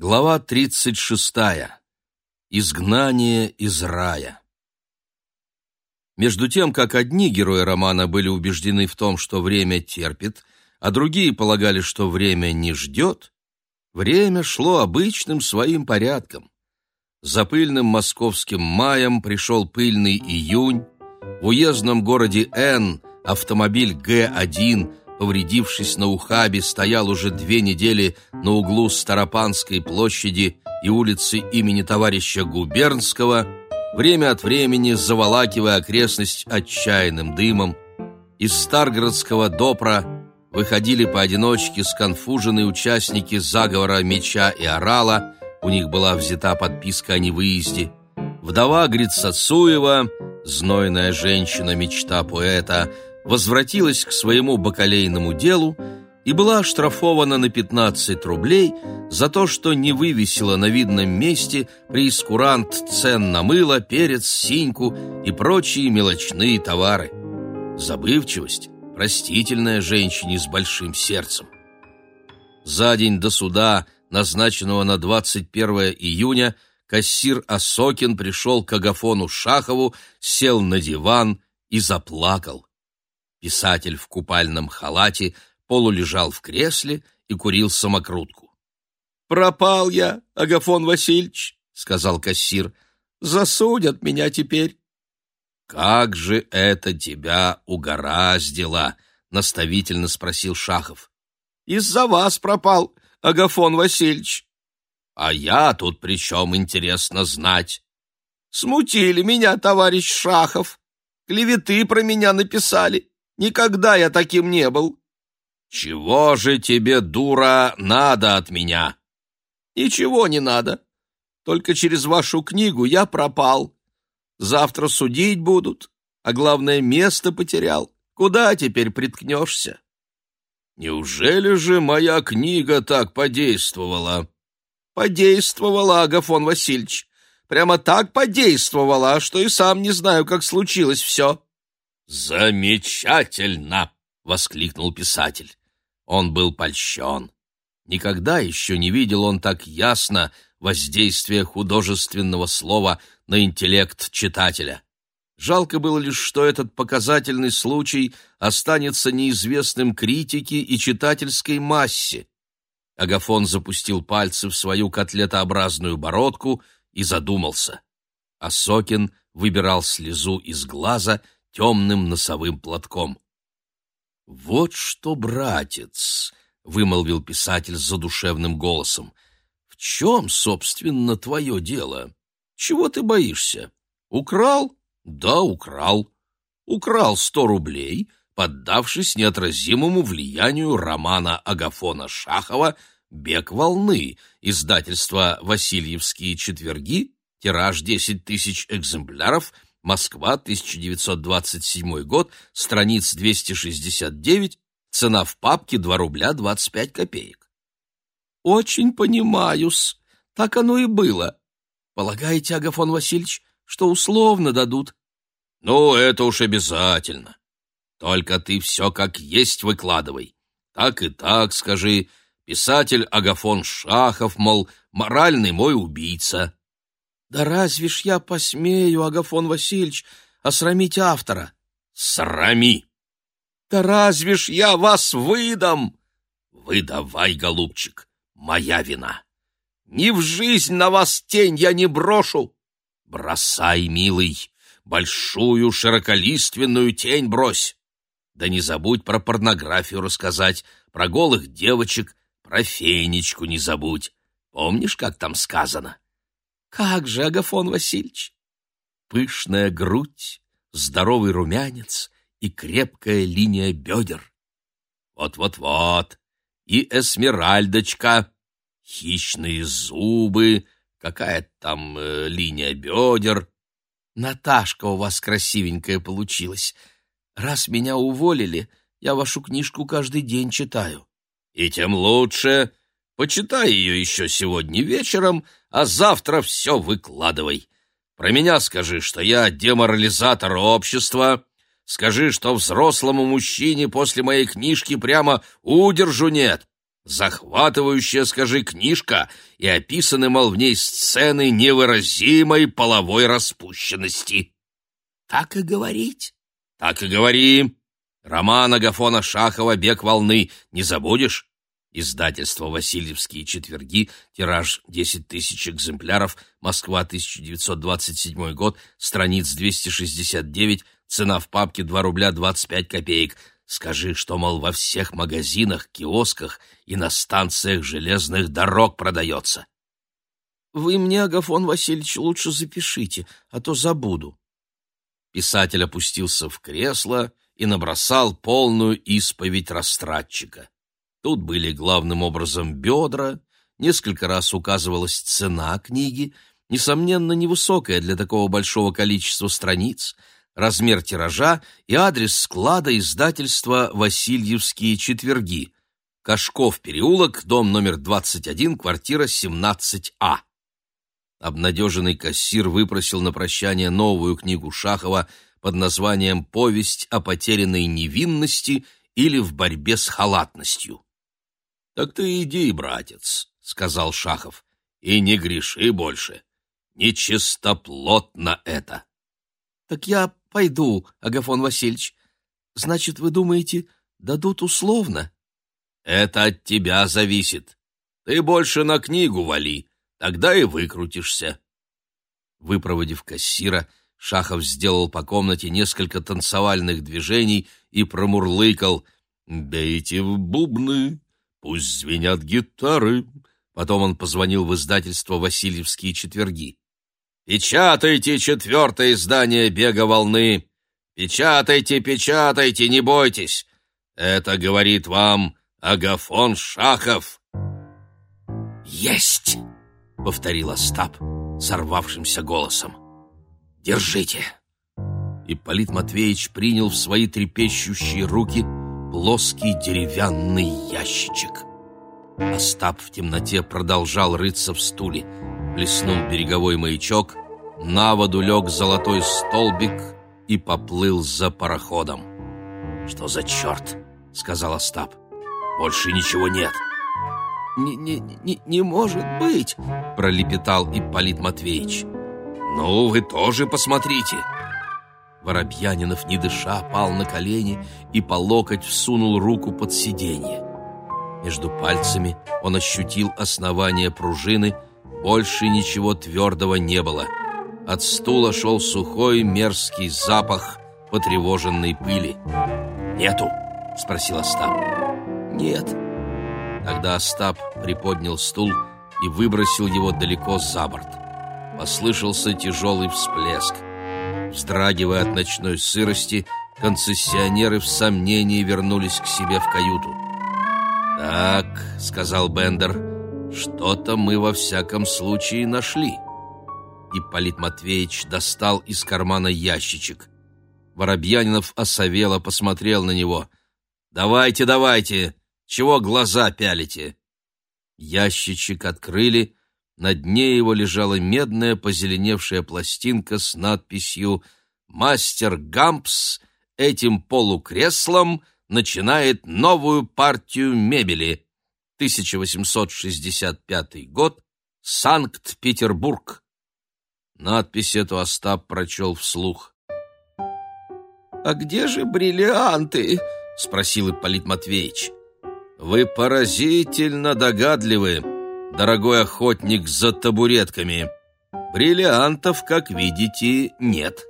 Глава 36. Изгнание из рая. Между тем, как одни герои романа были убеждены в том, что время терпит, а другие полагали, что время не ждет, время шло обычным своим порядком. За пыльным московским маем пришел пыльный июнь, в уездном городе Н автомобиль Г-1 повредившись на ухабе, стоял уже две недели на углу Старопанской площади и улицы имени товарища Губернского, время от времени заволакивая окрестность отчаянным дымом. Из Старгородского допра выходили поодиночке сконфуженные участники заговора Меча и Орала, у них была взята подписка о невыезде. Вдова Грицацуева, знойная женщина-мечта поэта – возвратилась к своему бакалейному делу и была оштрафована на 15 рублей за то, что не вывесила на видном месте преискурант цен на мыло, перец, синьку и прочие мелочные товары. Забывчивость – простительная женщине с большим сердцем. За день до суда, назначенного на 21 июня, кассир Осокин пришел к Агафону Шахову, сел на диван и заплакал. Писатель в купальном халате полулежал в кресле и курил самокрутку. «Пропал я, Агафон Васильевич», — сказал кассир. «Засудят меня теперь». «Как же это тебя угораздило?» — наставительно спросил Шахов. «Из-за вас пропал, Агафон Васильевич». «А я тут при чем интересно знать?» «Смутили меня, товарищ Шахов. Клеветы про меня написали. Никогда я таким не был. Чего же тебе, дура, надо от меня? Ничего не надо. Только через вашу книгу я пропал. Завтра судить будут, а главное, место потерял. Куда теперь приткнешься? Неужели же моя книга так подействовала? Подействовала, Агафон Васильевич. Прямо так подействовала, что и сам не знаю, как случилось все. «Замечательно!» — воскликнул писатель. Он был польщен. Никогда еще не видел он так ясно воздействия художественного слова на интеллект читателя. Жалко было лишь, что этот показательный случай останется неизвестным критике и читательской массе. Агафон запустил пальцы в свою котлетообразную бородку и задумался. Осокин выбирал слезу из глаза — темным носовым платком. «Вот что, братец!» — вымолвил писатель с задушевным голосом. «В чем, собственно, твое дело? Чего ты боишься? Украл? Да, украл. Украл сто рублей, поддавшись неотразимому влиянию романа Агафона Шахова «Бег волны», издательство «Васильевские четверги», тираж десять тысяч экземпляров — Москва, 1927 год, страниц 269, цена в папке 2 рубля 25 копеек. Очень понимаю-с, так оно и было. Полагаете, Агафон Васильевич, что условно дадут? Ну, это уж обязательно. Только ты все как есть выкладывай. Так и так скажи. Писатель Агафон Шахов, мол, моральный мой убийца. Да разве ж я посмею, Агафон Васильевич, осрамить автора? Срами! Да разве ж я вас выдам? Выдавай, голубчик, моя вина. Ни в жизнь на вас тень я не брошу. Бросай, милый, большую широколиственную тень брось. Да не забудь про порнографию рассказать, про голых девочек, про фенечку не забудь. Помнишь, как там сказано? Как же, Агафон Васильевич? Пышная грудь, здоровый румянец и крепкая линия бедер. Вот-вот-вот. И эсмеральдочка, хищные зубы, какая там э, линия бедер. Наташка у вас красивенькая получилась. Раз меня уволили, я вашу книжку каждый день читаю. И тем лучше. Почитай ее еще сегодня вечером, а завтра все выкладывай. Про меня скажи, что я деморализатор общества. Скажи, что взрослому мужчине после моей книжки прямо удержу нет. Захватывающая, скажи, книжка, и описаны, мол, в ней сцены невыразимой половой распущенности. Так и говорить? Так и говори. Роман Агафона Шахова «Бег волны» не забудешь? Издательство «Васильевские четверги», тираж 10 тысяч экземпляров, Москва, 1927 год, страниц 269, цена в папке 2 рубля 25 копеек. Скажи, что, мол, во всех магазинах, киосках и на станциях железных дорог продается. Вы мне, Агафон Васильевич, лучше запишите, а то забуду. Писатель опустился в кресло и набросал полную исповедь растратчика. Тут были главным образом бедра, несколько раз указывалась цена книги, несомненно, невысокая для такого большого количества страниц, размер тиража и адрес склада издательства «Васильевские четверги», Кашков переулок, дом номер 21, квартира 17А. Обнадеженный кассир выпросил на прощание новую книгу Шахова под названием «Повесть о потерянной невинности» или «В борьбе с халатностью». «Так ты иди, братец», — сказал Шахов, — «и не греши больше. Нечистоплотно это». «Так я пойду, Агафон Васильевич. Значит, вы думаете, дадут условно?» «Это от тебя зависит. Ты больше на книгу вали, тогда и выкрутишься». Выпроводив кассира, Шахов сделал по комнате несколько танцевальных движений и промурлыкал «Бейте в бубны, Пусть звенят гитары. Потом он позвонил в издательство «Васильевские четверги». «Печатайте четвертое издание «Бега волны». Печатайте, печатайте, не бойтесь. Это говорит вам Агафон Шахов». «Есть!» — повторил Остап сорвавшимся голосом. «Держите!» Ипполит Матвеевич принял в свои трепещущие руки — плоский деревянный ящичек. Остап в темноте продолжал рыться в стуле. Плеснул береговой маячок, на воду лег золотой столбик и поплыл за пароходом. «Что за черт?» — сказал Остап. «Больше ничего нет». «Не, не, не, не может быть!» — пролепетал Ипполит Матвеевич. «Ну, вы тоже посмотрите!» Воробьянинов, не дыша, пал на колени и по локоть всунул руку под сиденье. Между пальцами он ощутил основание пружины, больше ничего твердого не было. От стула шел сухой мерзкий запах потревоженной пыли. «Нету?» — спросил Остап. «Нет». Тогда Остап приподнял стул и выбросил его далеко за борт. Послышался тяжелый всплеск. Вздрагивая от ночной сырости, концессионеры в сомнении вернулись к себе в каюту. «Так», — сказал Бендер, — «что-то мы во всяком случае нашли». Ипполит Матвеевич достал из кармана ящичек. Воробьянинов осовело посмотрел на него. «Давайте, давайте! Чего глаза пялите?» Ящичек открыли, на дне его лежала медная позеленевшая пластинка с надписью «Мастер Гампс этим полукреслом начинает новую партию мебели. 1865 год. Санкт-Петербург». Надпись эту Остап прочел вслух. «А где же бриллианты?» — спросил Ипполит Матвеевич. «Вы поразительно догадливы», дорогой охотник за табуретками. Бриллиантов, как видите, нет.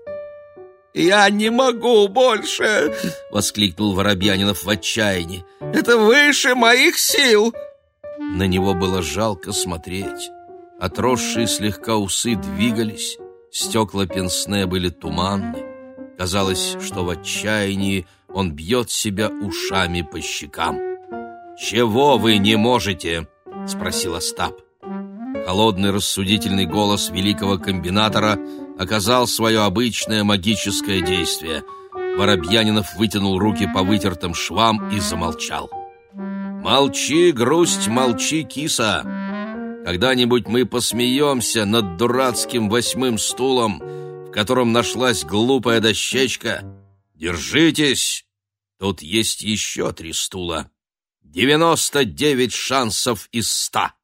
«Я не могу больше!» — воскликнул Воробьянинов в отчаянии. «Это выше моих сил!» На него было жалко смотреть. Отросшие слегка усы двигались, стекла пенсне были туманны. Казалось, что в отчаянии он бьет себя ушами по щекам. «Чего вы не можете?» — спросил Остап. Холодный рассудительный голос великого комбинатора оказал свое обычное магическое действие. Воробьянинов вытянул руки по вытертым швам и замолчал. «Молчи, грусть, молчи, киса! Когда-нибудь мы посмеемся над дурацким восьмым стулом, в котором нашлась глупая дощечка. Держитесь! Тут есть еще три стула. Девяносто девять шансов из ста.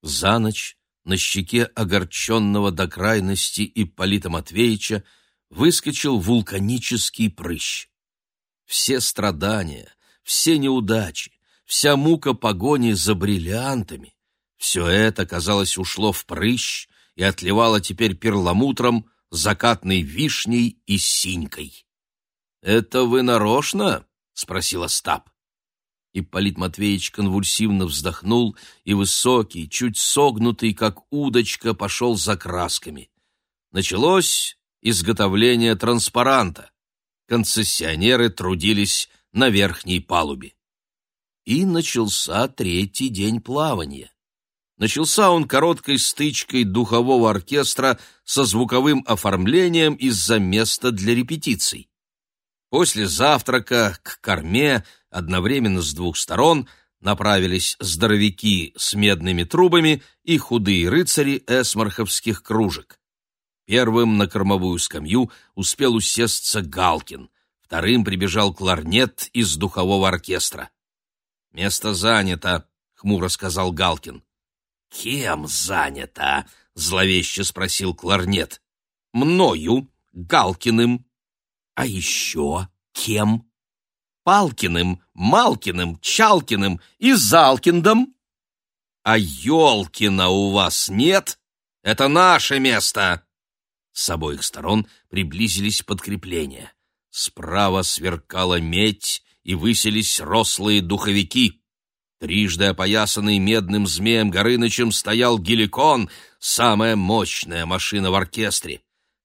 За ночь на щеке огорченного до крайности Ипполита Матвеевича выскочил вулканический прыщ. Все страдания, все неудачи, вся мука погони за бриллиантами — все это, казалось, ушло в прыщ и отливало теперь перламутром, закатной вишней и синькой. — Это вы нарочно? — спросил Остап. Ипполит Матвеевич конвульсивно вздохнул, и высокий, чуть согнутый, как удочка, пошел за красками. Началось изготовление транспаранта. Концессионеры трудились на верхней палубе. И начался третий день плавания. Начался он короткой стычкой духового оркестра со звуковым оформлением из-за места для репетиций. После завтрака к корме одновременно с двух сторон направились здоровяки с медными трубами и худые рыцари эсмарховских кружек. Первым на кормовую скамью успел усесться Галкин, вторым прибежал кларнет из духового оркестра. «Место занято», — хмуро сказал Галкин. «Кем занято?» — зловеще спросил кларнет. «Мною, Галкиным». «А еще кем?» Палкиным, Малкиным, Чалкиным и Залкиндом. А Ёлкина у вас нет? Это наше место. С обоих сторон приблизились подкрепления. Справа сверкала медь, и высились рослые духовики. Трижды опоясанный медным змеем Горынычем стоял геликон, самая мощная машина в оркестре.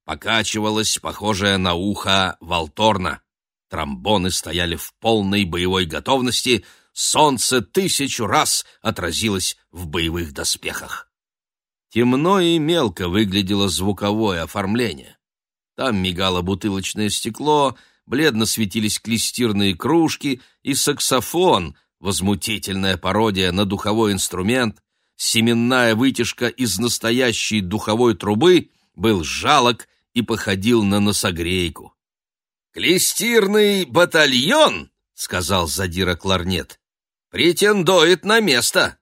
Покачивалась, похожая на ухо, волторна. Тромбоны стояли в полной боевой готовности, солнце тысячу раз отразилось в боевых доспехах. Темно и мелко выглядело звуковое оформление. Там мигало бутылочное стекло, бледно светились клестирные кружки и саксофон, возмутительная пародия на духовой инструмент, семенная вытяжка из настоящей духовой трубы был жалок и походил на носогрейку. «Клестирный батальон», — сказал задира кларнет, — «претендует на место».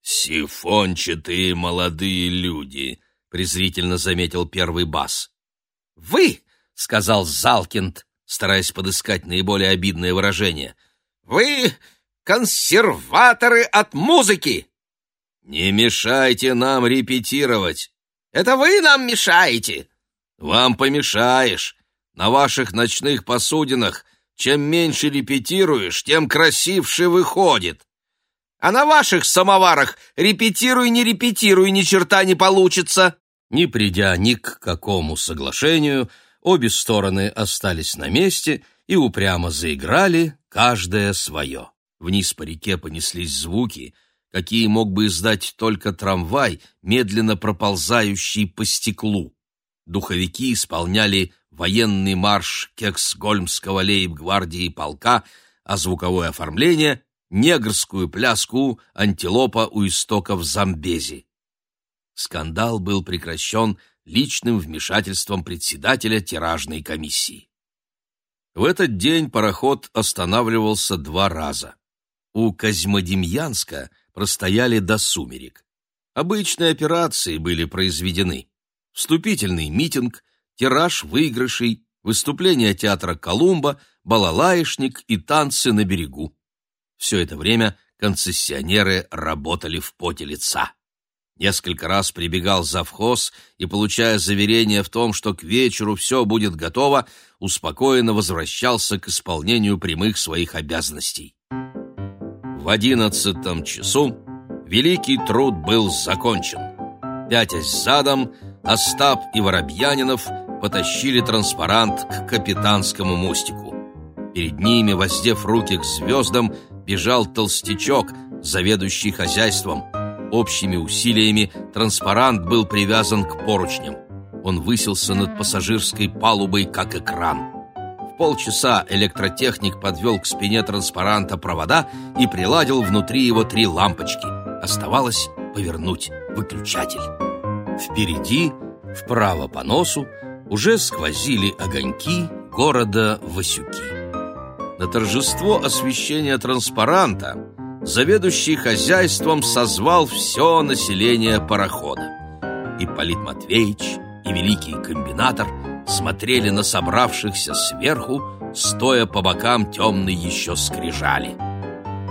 «Сифончатые молодые люди», — презрительно заметил первый бас. «Вы», — сказал Залкинд, стараясь подыскать наиболее обидное выражение, — «вы консерваторы от музыки!» «Не мешайте нам репетировать!» «Это вы нам мешаете!» «Вам помешаешь!» На ваших ночных посудинах чем меньше репетируешь, тем красивше выходит. А на ваших самоварах репетируй, не репетируй, ни черта не получится. Не придя ни к какому соглашению, обе стороны остались на месте и упрямо заиграли, каждое свое. Вниз по реке понеслись звуки, какие мог бы издать только трамвай, медленно проползающий по стеклу. Духовики исполняли военный марш Кексгольмского лейб-гвардии полка, а звуковое оформление — негрскую пляску антилопа у истоков Замбези. Скандал был прекращен личным вмешательством председателя тиражной комиссии. В этот день пароход останавливался два раза. У Козьмодемьянска простояли до сумерек. Обычные операции были произведены. Вступительный митинг, тираж выигрышей, выступление театра «Колумба», балалаишник и танцы на берегу. Все это время концессионеры работали в поте лица. Несколько раз прибегал завхоз и, получая заверение в том, что к вечеру все будет готово, успокоенно возвращался к исполнению прямых своих обязанностей. В одиннадцатом часу великий труд был закончен. Пятясь задом, Остап и Воробьянинов потащили транспарант к капитанскому мостику. Перед ними, воздев руки к звездам, бежал толстячок, заведующий хозяйством. Общими усилиями транспарант был привязан к поручням. Он высился над пассажирской палубой, как экран. В полчаса электротехник подвел к спине транспаранта провода и приладил внутри его три лампочки. Оставалось повернуть выключатель. Впереди, вправо по носу, уже сквозили огоньки города Васюки. На торжество освещения транспаранта заведующий хозяйством созвал все население парохода. И Полит Матвеевич, и великий комбинатор смотрели на собравшихся сверху, стоя по бокам темной еще скрижали.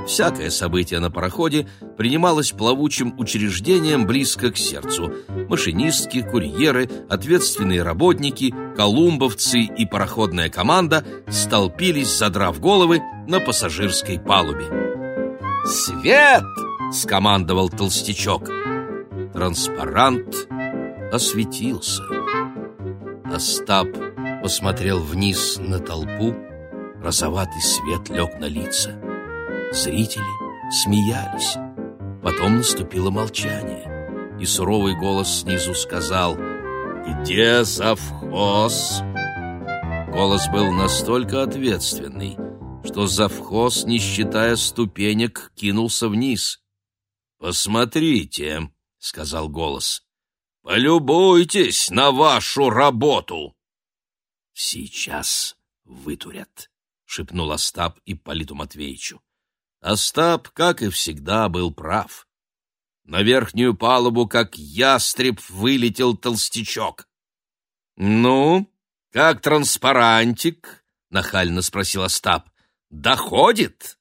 Всякое событие на пароходе принималось плавучим учреждением близко к сердцу. Машинистки, курьеры, ответственные работники, колумбовцы и пароходная команда столпились, задрав головы, на пассажирской палубе. «Свет!» — скомандовал толстячок. Транспарант осветился. Остап посмотрел вниз на толпу, розоватый свет лег на лица. Зрители смеялись. Потом наступило молчание, и суровый голос снизу сказал «Где завхоз?» Голос был настолько ответственный, что завхоз, не считая ступенек, кинулся вниз. «Посмотрите», — сказал голос, — «полюбуйтесь на вашу работу!» «Сейчас вытурят», — шепнул Остап Ипполиту Матвеевичу. Остап, как и всегда, был прав. На верхнюю палубу, как ястреб, вылетел толстячок. «Ну, как транспарантик?» — нахально спросил Остап. «Доходит?»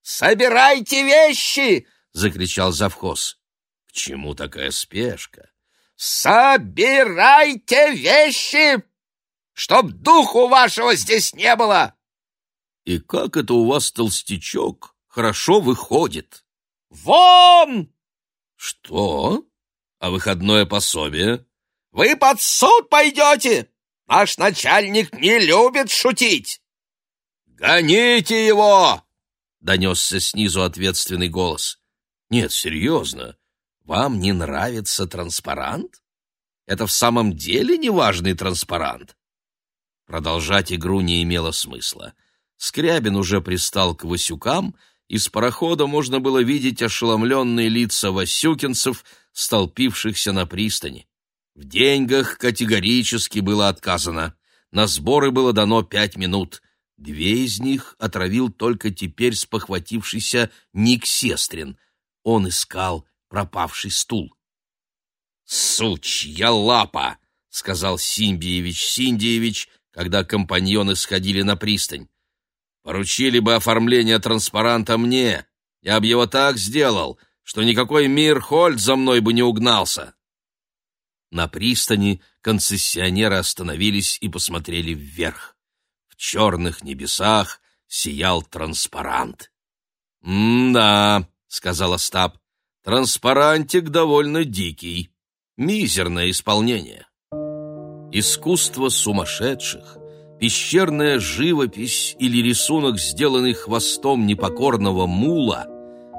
«Собирайте вещи!» — закричал завхоз. «К чему такая спешка?» «Собирайте вещи, чтоб духу вашего здесь не было!» «И как это у вас, толстячок, хорошо выходит. Вон! Что? А выходное пособие? Вы под суд пойдете! Наш начальник не любит шутить. Гоните его! Донесся снизу ответственный голос. Нет, серьезно. Вам не нравится транспарант? Это в самом деле неважный транспарант? Продолжать игру не имело смысла. Скрябин уже пристал к Васюкам из парохода можно было видеть ошеломленные лица васюкинцев, столпившихся на пристани. В деньгах категорически было отказано. На сборы было дано пять минут. Две из них отравил только теперь спохватившийся Ник Сестрин. Он искал пропавший стул. «Сучья лапа!» — сказал Симбиевич Синдиевич, когда компаньоны сходили на пристань. Поручили бы оформление транспаранта мне. Я бы его так сделал, что никакой мир Хольд за мной бы не угнался. На пристани концессионеры остановились и посмотрели вверх. В черных небесах сиял транспарант. «М-да», — сказал Остап, — «транспарантик довольно дикий. Мизерное исполнение». Искусство сумасшедших — пещерная живопись или рисунок, сделанный хвостом непокорного мула,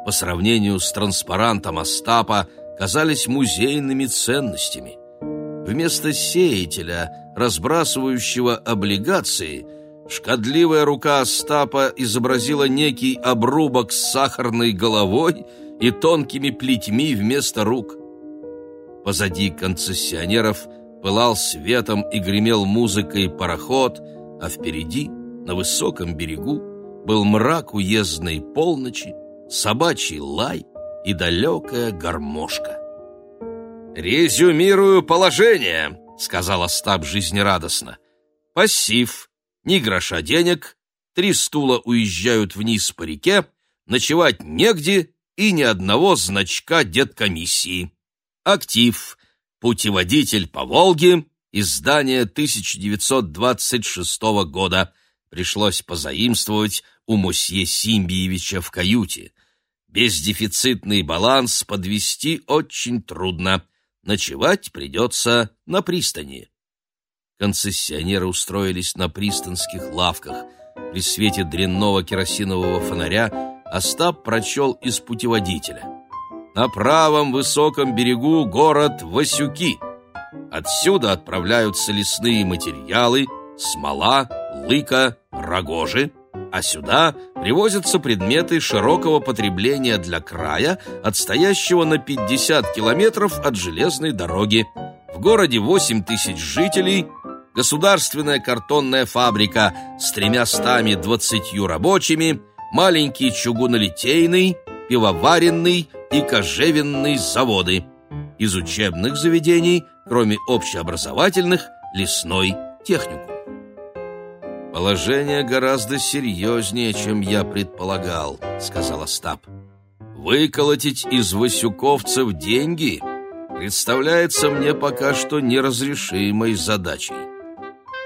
по сравнению с транспарантом Остапа, казались музейными ценностями. Вместо сеятеля, разбрасывающего облигации, шкодливая рука Остапа изобразила некий обрубок с сахарной головой и тонкими плетьми вместо рук. Позади концессионеров – пылал светом и гремел музыкой пароход, а впереди, на высоком берегу, был мрак уездной полночи, собачий лай и далекая гармошка. «Резюмирую положение», — сказал Остап жизнерадостно. «Пассив, ни гроша денег, три стула уезжают вниз по реке, ночевать негде и ни одного значка деткомиссии. Актив, Путеводитель по Волге, издание 1926 года. Пришлось позаимствовать у мосье Симбиевича в каюте. Бездефицитный баланс подвести очень трудно. Ночевать придется на пристани. Концессионеры устроились на пристанских лавках. При свете дрянного керосинового фонаря Остап прочел из путеводителя. На правом высоком берегу город Васюки. Отсюда отправляются лесные материалы, смола, лыка, рогожи, а сюда привозятся предметы широкого потребления для края, отстоящего на 50 километров от железной дороги. В городе 8 тысяч жителей, государственная картонная фабрика с тремястами двадцатью рабочими, маленький чугунолитейный, пивоваренный и кожевенный заводы. Из учебных заведений, кроме общеобразовательных, лесной техникум. «Положение гораздо серьезнее, чем я предполагал», — сказал Остап. «Выколотить из васюковцев деньги представляется мне пока что неразрешимой задачей.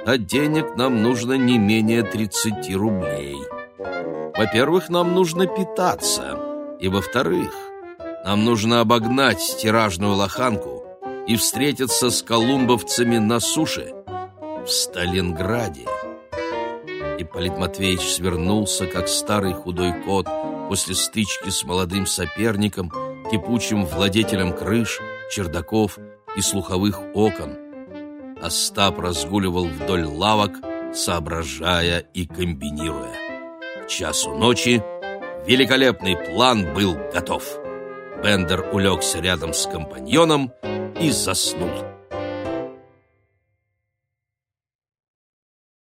А денег нам нужно не менее 30 рублей. Во-первых, нам нужно питаться, и во-вторых, нам нужно обогнать тиражную лоханку и встретиться с колумбовцами на суше в Сталинграде. Ипполит Матвеевич свернулся, как старый худой кот, после стычки с молодым соперником, кипучим владетелем крыш, чердаков и слуховых окон. Остап разгуливал вдоль лавок, соображая и комбинируя. К часу ночи великолепный план был готов. Бендер улегся рядом с компаньоном и заснул.